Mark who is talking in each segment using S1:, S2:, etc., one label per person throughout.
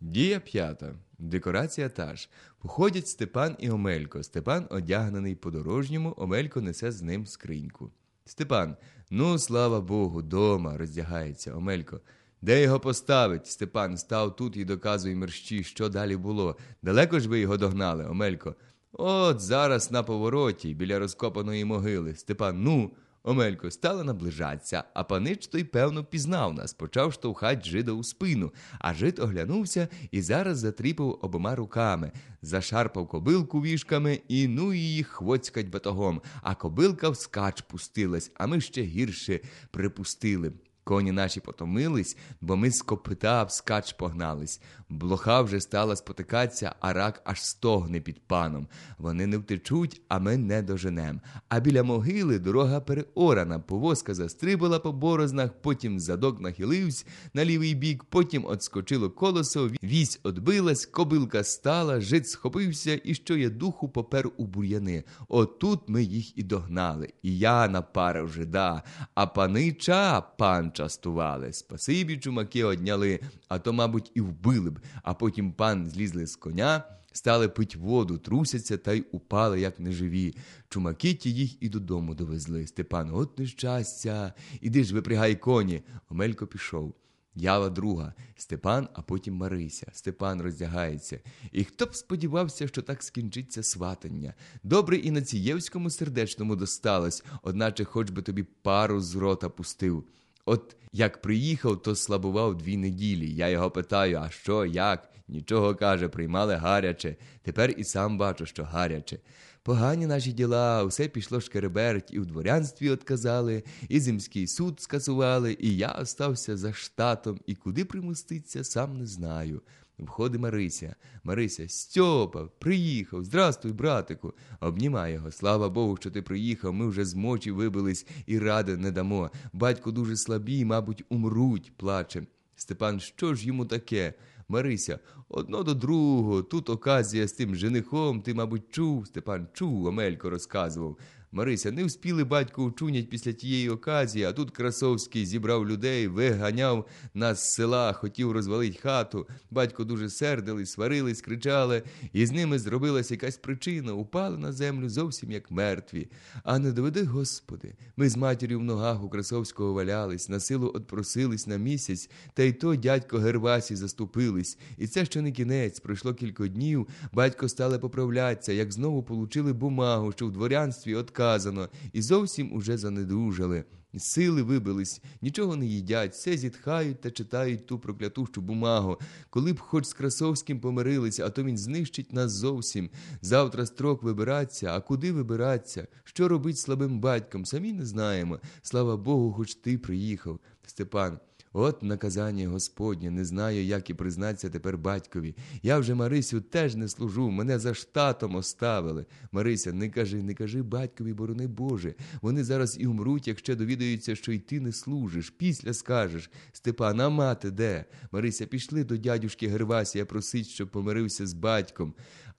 S1: Дія п'ята. Декорація та ж. Походять Степан і Омелько. Степан одягнений по-дорожньому, Омелько несе з ним скриньку. Степан, ну слава Богу, дома, роздягається. Омелько. Де його поставить? Степан став тут і доказує мерщі, що далі було. Далеко ж ви його догнали, Омелько. От зараз на повороті, біля розкопаної могили. Степан, ну. Омелько стала наближатися, а панич той, певно, пізнав нас, почав штовхать жида у спину, а жид оглянувся і зараз затріпав обома руками, зашарпав кобилку вішками і ну її хвоцькать батогом, а кобилка вскач пустилась, а ми ще гірше припустили. Коні наші потомились, бо ми з копита вскач погнались. Блоха вже стала спотикатися, а рак аж стогне під паном. Вони не втечуть, а ми не доженем. А біля могили дорога переорана, повозка застрибала по борознах, потім задок нахилився на лівий бік, потім отскочило колесо, вісь отбилась, кобилка стала, жит схопився і що є духу попер у бур'яни. Отут ми їх і догнали. І я напарив жида, а панича пан частували. Спасибі чумаки одняли, а то, мабуть, і вбили б, а потім пан злізли з коня. Стали пить воду, трусяться та й упали, як неживі. Чумаки ті їх і додому довезли. Степан, от нещастя. Іди ж випрягай коні. Омелько пішов. Ява друга, Степан, а потім Марися. Степан роздягається. І хто б сподівався, що так скінчиться сватання? Добре і на цієвському сердечному досталось, одначе хоч би тобі пару з рота пустив. От як приїхав, то слабував дві неділі. Я його питаю, а що, як? Нічого каже, приймали гаряче. Тепер і сам бачу, що гаряче. Погані наші діла, усе пішло шкереберть, і в дворянстві отказали, і земський суд скасували, і я остався за штатом, і куди примуститься, сам не знаю. Входить Марися. Марися, Стьопа, приїхав. Здрастуй, братику. Обнімай його. Слава Богу, що ти приїхав. Ми вже з мочі вибились і ради не дамо. Батько дуже слабій, мабуть, умруть, плаче. Степан, що ж йому таке? Марися, одно до другого. Тут оказія з тим женихом, ти, мабуть, чув. Степан чув, Омелько розказував. Марися, не вспіли батько вчунять після тієї оказії, а тут Красовський зібрав людей, виганяв нас з села, хотів розвалить хату. Батько дуже сердились, сварились, кричали, і з ними зробилась якась причина, упали на землю зовсім як мертві. А не доведи, Господи, ми з матір'ю в ногах у Красовського валялись, на силу отпросились на місяць, та й то дядько Гервасі заступились. І це ще не кінець. Пройшло кілька днів, батько стали поправлятися, як знову получили бумагу, що в дворянстві от сказано, і зовсім уже занедужали. Сили вибились, нічого не їдять, все зітхають та читають ту проклятущу бумагу. Коли б хоч з Красовським помирилися, а то він знищить нас зовсім. Завтра строк вибиратися, а куди вибиратися? Що робить слабим батьком? Самі не знаємо. Слава Богу, хоч ти приїхав, Степан. От наказання Господнє, не знаю, як і признатися тепер батькові. Я вже Марисю теж не служу, мене за штатом оставили. Марися, не кажи, не кажи батькові, борони Боже. Вони зараз і умруть, якщо довідаються, що й ти не служиш. Після скажеш Степан, а мати де? Марися, пішли до дядюшки Гервасія просить, щоб помирився з батьком.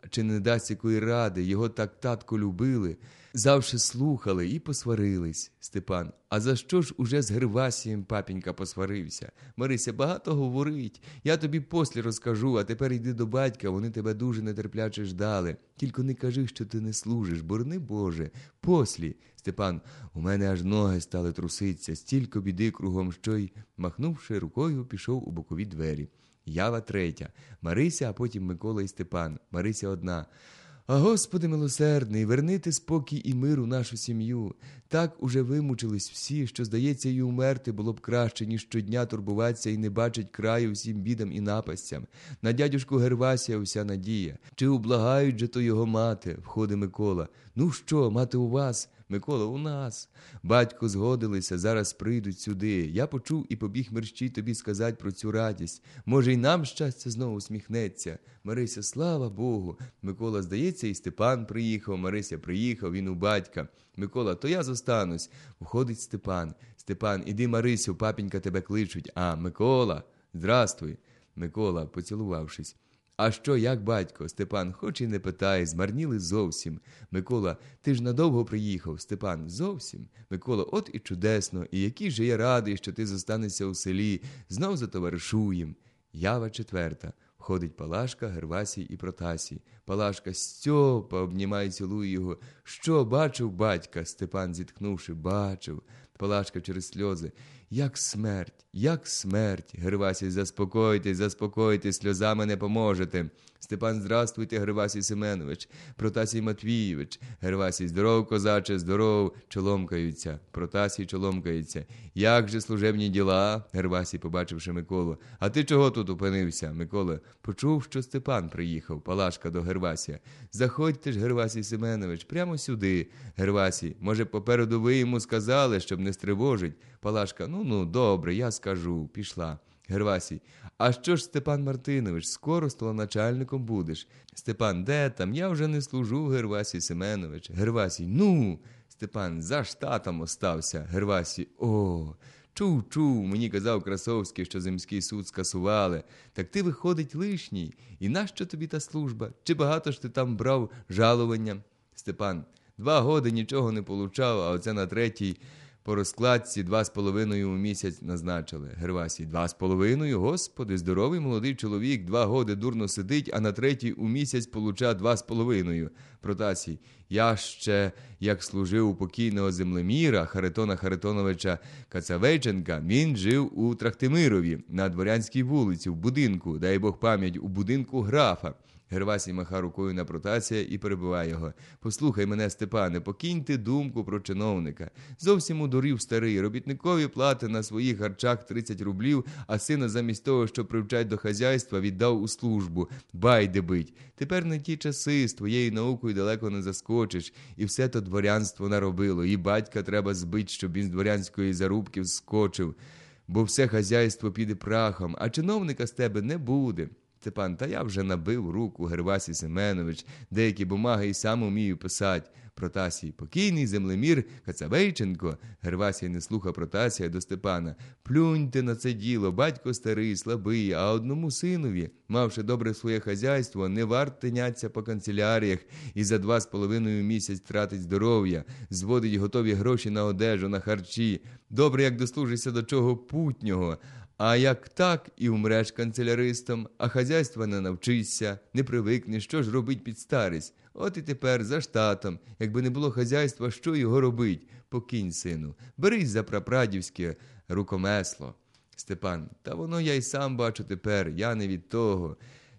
S1: Чи не дасть якої ради, його так татко любили. Завше слухали і посварились, Степан. А за що ж уже з Гервасієм папінька посварився? Марися багато говорить. Я тобі послі розкажу, а тепер йди до батька, вони тебе дуже нетерпляче ждали. Тільки не кажи, що ти не служиш, борни Боже. Послі. Степан, у мене аж ноги стали труситися, стільки біди кругом, що й, махнувши рукою, пішов у бокові двері. Ява третя. Марися, а потім Микола і Степан. Марися одна. А Господи милосердний, вернити спокій і мир у нашу сім'ю. Так уже вимучились всі, що, здається, і умерти було б краще, ніж щодня турбуватися і не бачить краю всім бідам і напастям. На дядюшку Гервасія вся надія. Чи ублагають же то його мати? входить Микола. Ну що, мати у вас? Микола, у нас. Батько згодилися, зараз прийдуть сюди. Я почув і побіг мерщій тобі сказати про цю радість. Може, й нам щастя знову усміхнеться. Марися, слава Богу. Микола, здається, і Степан приїхав. Марися приїхав, він у батька. Микола, то я зостанусь. Входить Степан. Степан, іди, Марисю, папінька тебе кличуть. А, Микола, здрастуй. Микола, поцілувавшись. А що, як батько? Степан, хоч і не питає, змарніли зовсім. Микола, ти ж надовго приїхав. Степан, зовсім. Микола, от і чудесно, і який же я радий, що ти зостанешся у селі, знов затоваришуєм. Ява четверта. Входить Палашка, Гервасій і Протасій. Палашка Стьопа обнімає, цілує його. Що бачив батька? Степан, зітхнувши, бачив. Палашка через сльози. Як смерть, як смерть. Гервасій, заспокойтесь, заспокойтесь, сльозами не поможете. Степан, здравствуйте, Гервасій Семенович, Протасій Матвійович. Гервасій, здоров, козаче, здоров, чоломкаються. Протасій чоломкається. Як же служебні діла? Гервасій, побачивши Миколу. А ти чого тут опинився? Микола почув, що Степан приїхав, Палашка до Гервасія. Заходьте ж, Гервасій Семенович, прямо сюди. Гервасій, може, попереду ви йому сказали, щоб не стривожить. Палашка, ну ну, добре, я скажу. Пішла. Гервасій, а що ж, Степан Мартинович, скоро столоначальником будеш? Степан, де там? Я вже не служу, Гервасій Семенович. Гервасій, ну. Степан, за штатом остався. Гервасій, о. Чув, чув, мені казав Красовський, що земський суд скасували. Так ти, виходить, лишній. І нащо тобі та служба? Чи багато ж ти там брав жалування? Степан, два годи нічого не получав, а оце на третій. По розкладці два з половиною у місяць назначили. Гервасій, два з половиною, господи, здоровий молодий чоловік, два годи дурно сидить, а на третій у місяць получа два з половиною. Протасій, я ще, як служив у покійного землеміра Харитона Харитоновича Кацавейченка, він жив у Трахтимирові на дворянській вулиці, в будинку, дай Бог пам'ять, у будинку графа. Гервасій маха рукою на протасія і перебиває його. Послухай мене, Степане, покинь ти думку про чиновника. Зовсім удурів старий. Робітникові плати на своїх харчах 30 рублів, а сина замість того, щоб привчать до хазяйства, віддав у службу. Байде бить. Тепер не ті часи з твоєю наукою далеко не заскочиш, і все то дворянство наробило. І батька треба збить, щоб він з дворянської зарубки вскочив. Бо все хазяйство піде прахом, а чиновника з тебе не буде. Степан, та я вже набив руку Гервасій Семенович, деякі бумаги і сам умію писати. Протасій, покійний землемір Кацавейченко. Гервасій не слухав Протасія до Степана. Плюньте на це діло, батько старий, слабий, а одному синові, мавши добре своє хазяйство, не варт тиняться по канцеляріях і за два з половиною місяць тратить здоров'я, зводить готові гроші на одежу, на харчі. Добре, як дослужишся до чого путнього. А як так і умреш канцеляристом, а хазяйства не навчишся, не привикнеш, що ж робить під старість. От і тепер за штатом, якби не було хазяйства, що його робить? Покинь, сину, берись за прапрадівське рукомесло. Степан, та воно я й сам бачу тепер, я не від того.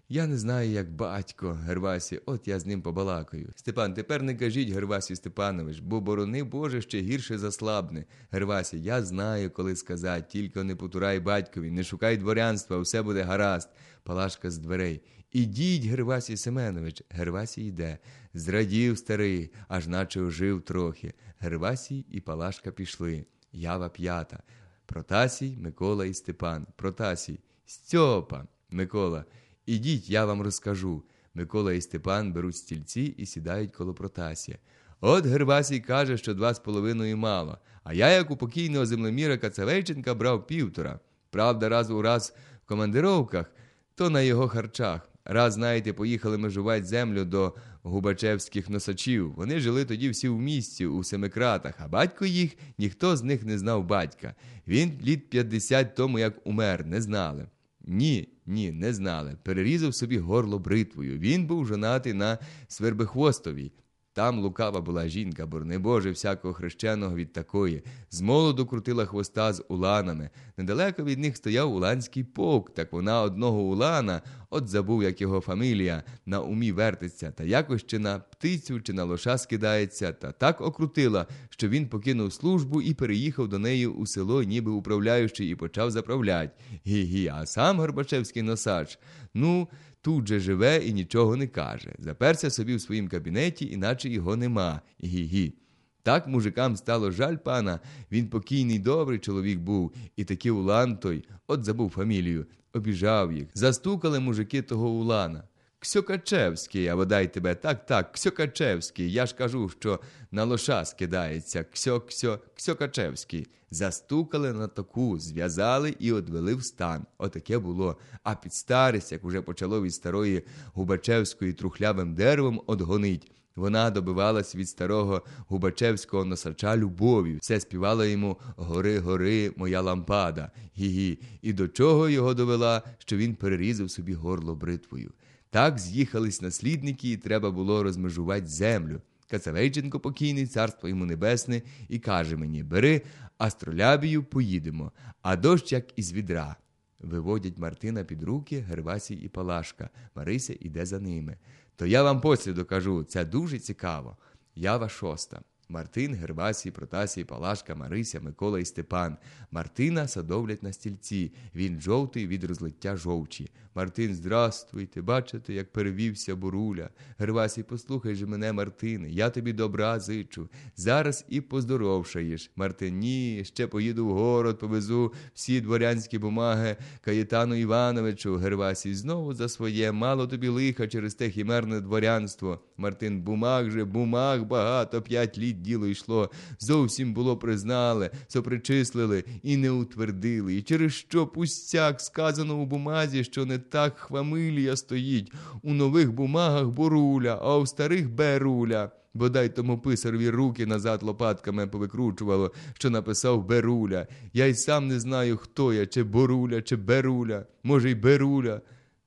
S1: Я не знаю, як батько, Гервасі, от я з ним побалакаю. Степан, тепер не кажіть, Гервасі Степанович, бо борони Боже ще гірше заслабне. Гервасі, я знаю, коли сказати, тільки не потурай батькові, не шукай дворянства, все буде гаразд. Палашка з дверей. Ідіть, Гервасій Семенович. Гервасій йде. Зрадів старий, аж наче ожив трохи. Гервасій і Палашка пішли. Ява п'ята. Протасій, Микола і Степан. Протасій. Стьопа, Микола. Ідіть, я вам розкажу. Микола і Степан беруть стільці і сідають коло Протасія. От Гервасій каже, що два з половиною мало, а я, як у покійного землеміра Кацавейченка, брав півтора. Правда, раз у раз в командировках, то на його харчах. Раз, знаєте, поїхали межувати землю до губачевських носачів. Вони жили тоді всі в місті, у семикратах, а батько їх ніхто з них не знав батька. Він літ 50 тому як умер, не знали. Ні, ні, не знали. Перерізав собі горло бритвою. Він був жонатий на Свербихвостовій. Там лукава була жінка, борни Боже, всякого хрещеного від такої. З молоду крутила хвоста з уланами. Недалеко від них стояв уланський полк, так вона одного улана, от забув, як його фамілія, на умі вертиться, та якось чи на птицю, чи на лоша скидається, та так окрутила, що він покинув службу і переїхав до неї у село, ніби управляючий, і почав заправлять. Гі-гі, а сам Горбачевський носач. Ну, тут же живе і нічого не каже. Заперся собі в своїм кабінеті, іначе його нема. Гі-гі. Так мужикам стало жаль пана, він покійний добрий чоловік був, і такий улан той, от забув фамілію, обіжав їх. Застукали мужики того улана. Ксьокачевський, а бодай тебе, так, так, Ксьокачевський. Я ж кажу, що на лоша скидається Ксьо-Ксьо, Ксьокачевський. Застукали на таку, зв'язали і одвели в стан. Отаке було. А під старість, як уже почало від старої Губачевської трухлявим деревом, одгонить. Вона добивалась від старого Губачевського носача любові, все співала йому Гори, гори, моя лампада, гі-гі, і до чого його довела, що він перерізав собі горло бритвою. Так з'їхались наслідники, і треба було розмежувати землю. Кацавейченко покійний, царство йому небесне, і каже мені Бери астролябію, поїдемо, а дощ як із відра. Виводять Мартина під руки, Гервасій і Палашка. Марися іде за ними. То я вам посліду кажу, це дуже цікаво. Ява шоста. Мартин, Гервасій, Протасій, Палашка, Марися, Микола і Степан. Мартина садовлять на стільці. Він жовтий від розлиття жовчі. Мартин, здрастуйте, бачите, як перевівся буруля. Гервасій, послухай же мене, Мартине, я тобі добра зичу. Зараз і поздоровшаєш. Мартин, ні, ще поїду в город, повезу всі дворянські бумаги Каєтану Івановичу. Гервасій, знову за своє, мало тобі лиха через те хімерне дворянство. Мартин, бумаг же, бумаг багато, п'ять літ діло йшло. Зовсім було признали, сопричислили і не утвердили. І через що пустяк сказано у бумазі, що не так хвамилія стоїть. У нових бумагах боруля, а у старих беруля. Бодай тому писарові руки назад лопатками повикручувало, що написав Беруля. Я й сам не знаю, хто я, чи Боруля, чи Беруля, може, й Беруля.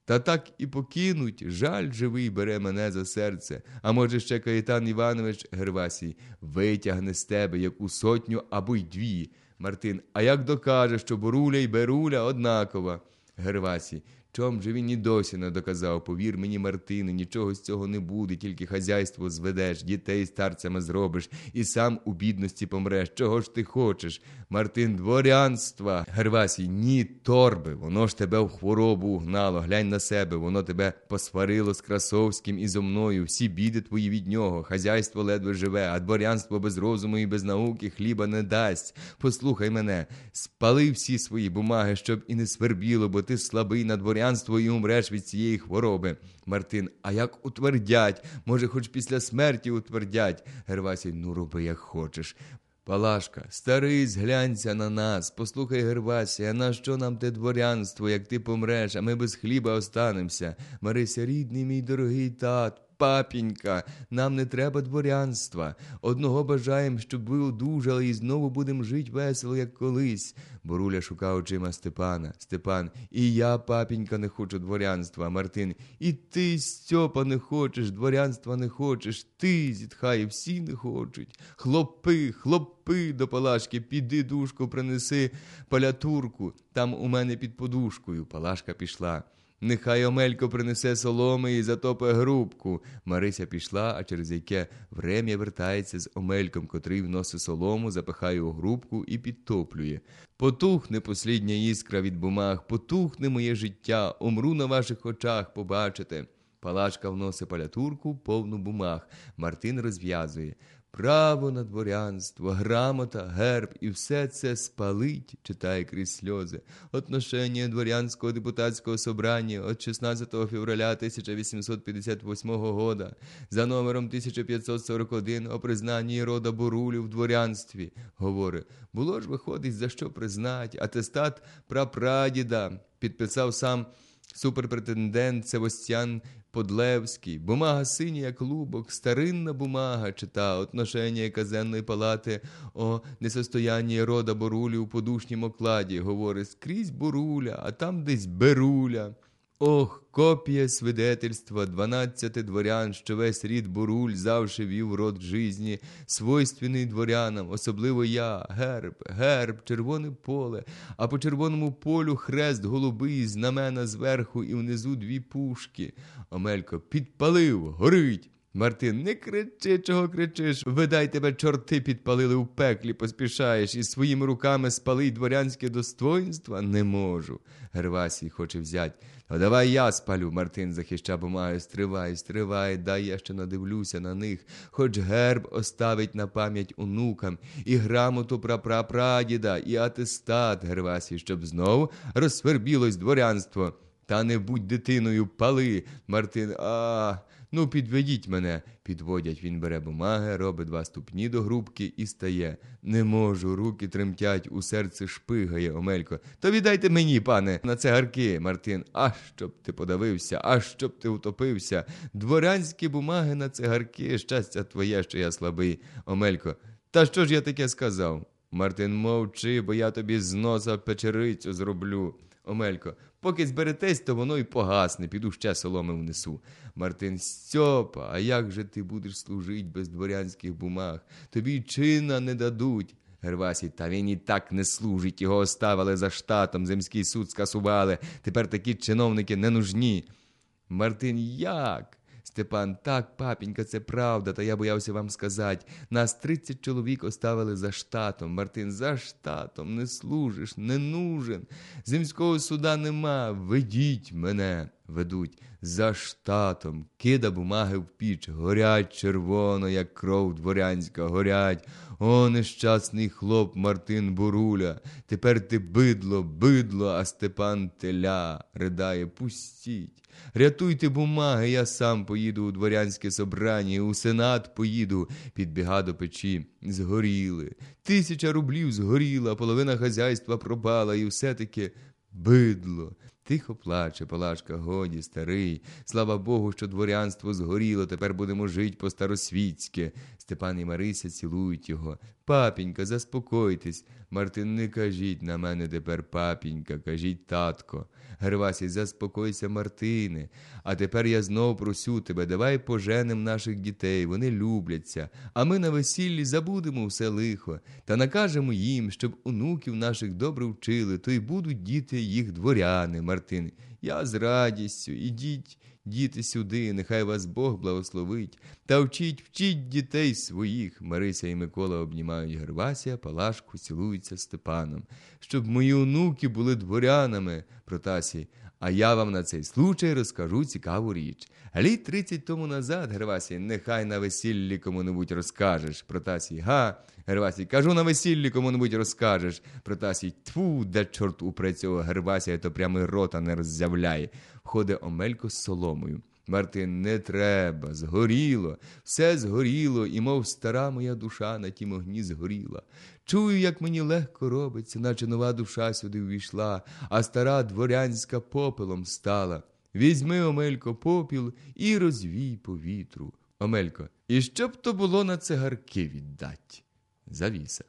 S1: Та так і покинуть, жаль живий бере мене за серце. А може, ще Каїтан Іванович Гервасій витягне з тебе яку сотню або й дві. Мартин, а як докаже, що Боруля й Беруля однакова? Гервасій, Чом же він і досі не доказав, повір мені, Мартине, нічого з цього не буде, тільки хазяйство зведеш, дітей старцями зробиш, і сам у бідності помреш. Чого ж ти хочеш? Мартин, дворянства. Гервасій, ні, торби, воно ж тебе в хворобу угнало. Глянь на себе, воно тебе посварило з Красовським і зо мною. Всі біди твої від нього. Хазяйство ледве живе, а дворянство без розуму і без науки хліба не дасть. Послухай мене, спали всі свої бумаги, щоб і не свербіло, бо ти слабий на дворянство християнство і умреш від цієї хвороби. Мартин, а як утвердять? Може, хоч після смерті утвердять. Гервасій, ну роби, як хочеш. Палашка, старий, зглянься на нас, послухай, Гервасія, на що нам те дворянство, як ти помреш, а ми без хліба останемося. Марися, рідний мій дорогий тат, папінька, нам не треба дворянства. Одного бажаєм, щоб ви одужали і знову будемо жити весело, як колись. Боруля шукав очима Степана. Степан, і я, папінька, не хочу дворянства. Мартин, і ти, Стьопа, не хочеш, дворянства не хочеш. Ти, зітхає, всі не хочуть. Хлопи, хлопи до Палашки, піди душку, принеси палятурку. Там у мене під подушкою. Палашка пішла. Нехай Омелько принесе соломи і затопе грубку. Марися пішла, а через яке врем'я вертається з Омельком, котрий вносить солому, запихає у грубку і підтоплює. Потухне послідня іскра від бумаг, потухне моє життя, умру на ваших очах, побачите. Палачка вносить палятурку, повну бумаг. Мартин розв'язує право на дворянство, грамота, герб і все це спалить, читає крізь сльози. Отношення дворянського депутатського собрання от 16 февраля 1858 года за номером 1541 о признанні рода Бурулю в дворянстві. Говорить, було ж виходить, за що признать, атестат прапрадіда підписав сам суперпретендент Севостян Подлевський, бумага синя, клубок, старинна бумага чита отношення казенної палати о несостоянні рода Борулі у подушнім окладі. Говорить скрізь Боруля, а там десь Беруля. Ох, копія свидетельства дванадцяти дворян, що весь рід буруль завше вів род жизні, свойственний дворянам, особливо я, герб, герб, червоне поле, а по червоному полю хрест голубий, знамена зверху і внизу дві пушки. Омелько підпалив, горить. Мартин, не кричи, чого кричиш. Видай тебе, чорти підпалили у пеклі, поспішаєш і своїми руками спалить дворянське достоинство? Не можу. Гервасій хоче взять. А давай я спалю. Мартин захища бумагу. Стривай, стривай, дай я ще надивлюся на них. Хоч герб оставить на пам'ять онукам, і грамоту прапрапрадіда, і атестат Гервасій, щоб знову розсвербілось дворянство. Та не будь дитиною, пали. Мартин. А. Ну, підведіть мене. Підводять. Він бере бумаги, робить два ступні до грубки і стає. Не можу, руки тремтять, у серце шпигає, Омелько. То віддайте мені, пане, на цигарки, Мартин. А щоб ти подавився, а щоб ти утопився. Дворянські бумаги на цигарки, щастя твоє, що я слабий, Омелько. Та що ж я таке сказав? Мартин, мовчи, бо я тобі з носа печерицю зроблю. Омелько, поки зберетесь, то воно й погасне, піду ще соломи внесу. Мартин, Стьопа, а як же ти будеш служить без дворянських бумаг? Тобі чина не дадуть. Гервасій, та він і так не служить, його оставили за штатом, земський суд скасували. Тепер такі чиновники не нужні. Мартин, як? Степан, так, папінька, це правда, та я боявся вам сказати. Нас тридцять чоловік оставили за штатом. Мартин, за штатом, не служиш, не нужен. Земського суда нема. Ведіть мене. Ведуть за штатом, кида бумаги в піч, горять червоно, як кров дворянська, горять. О, нещасний хлоп Мартин Буруля. Тепер ти бидло, бидло, а Степан теля ридає, пустіть. Рятуйте бумаги, я сам поїду у дворянське собрання, у сенат поїду, підбіга до печі. Згоріли. Тисяча рублів згоріла, половина хазяйства пропала, і все-таки бидло. Тихо плаче Палашка, годі, старий. Слава Богу, що дворянство згоріло, тепер будемо жить по-старосвітськи. Степан і Марися цілують його. Папінька, заспокойтесь. Мартин, не кажіть на мене тепер папінька, кажіть татко. Гервасій, заспокойся, Мартине. А тепер я знов просю тебе, давай поженем наших дітей, вони любляться, а ми на весіллі забудемо все лихо та накажемо їм, щоб онуків наших добре вчили, то й будуть діти їх дворяни, Мартин. Я з радістю, ідіть, діти сюди, нехай вас Бог благословить. Та вчіть, вчіть дітей своїх. Марися і Микола обнімають Гервасія, Палашку, цілуються Степаном. Щоб мої онуки були дворянами, Протасій. А я вам на цей случай розкажу цікаву річ. Літ тридцять тому назад, Гервасій, нехай на весіллі кому-небудь розкажеш. Протасій, га, Гервасій, кажу на весіллі кому-небудь розкажеш. Протасій, тфу, де чорт упре цього Гервасія, то прямо рота не роззявляє. Входить Омелько з соломою. Мартин, не треба, згоріло, все згоріло, і, мов стара моя душа на тім огні згоріла. Чую, як мені легко робиться, наче нова душа сюди увійшла, а стара дворянська попелом стала. Візьми, Омелько, попіл і розвій по вітру. Омелько, і що б то було на цигарки віддать? Завіса.